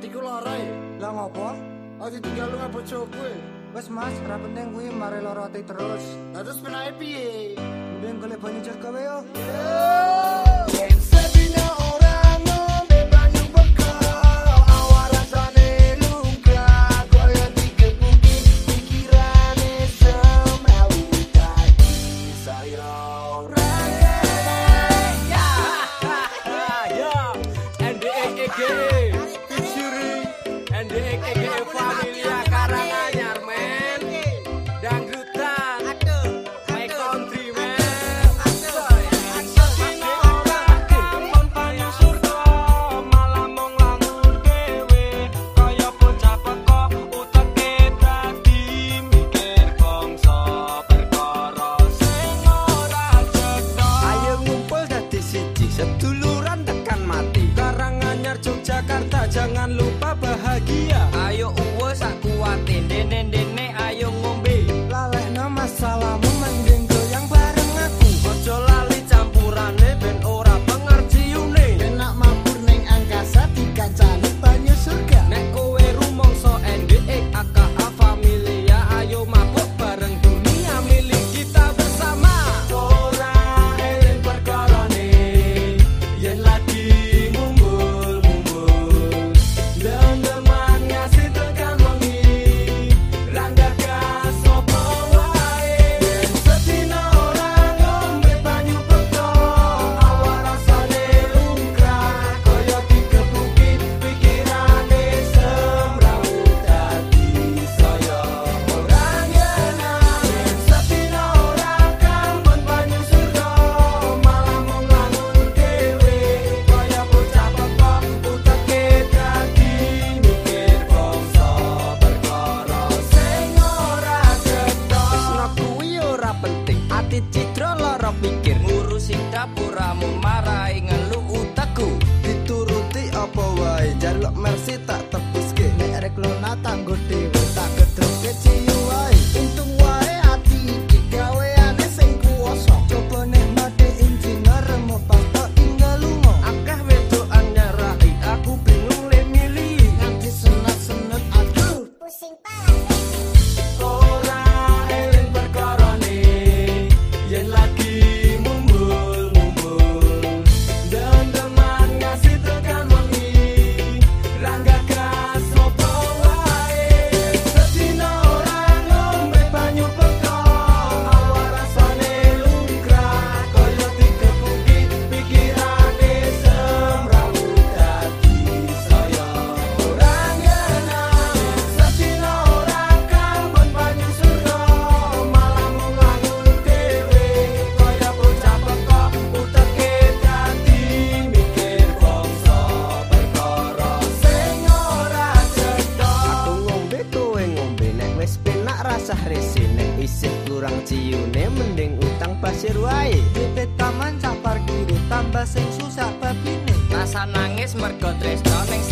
Atiku larai Lah ngopo? Oh, Aku tinggal lu ngebojo gue Wes mas, ora penting kuwi mare loro terus. Lah terus penae piye? Mending golek banyu jaga yo. Yeah. to lose mene mending utang pasir wae. Pipi taman capar kiri tambah sing susah babine rasa nangis mergo tresno ning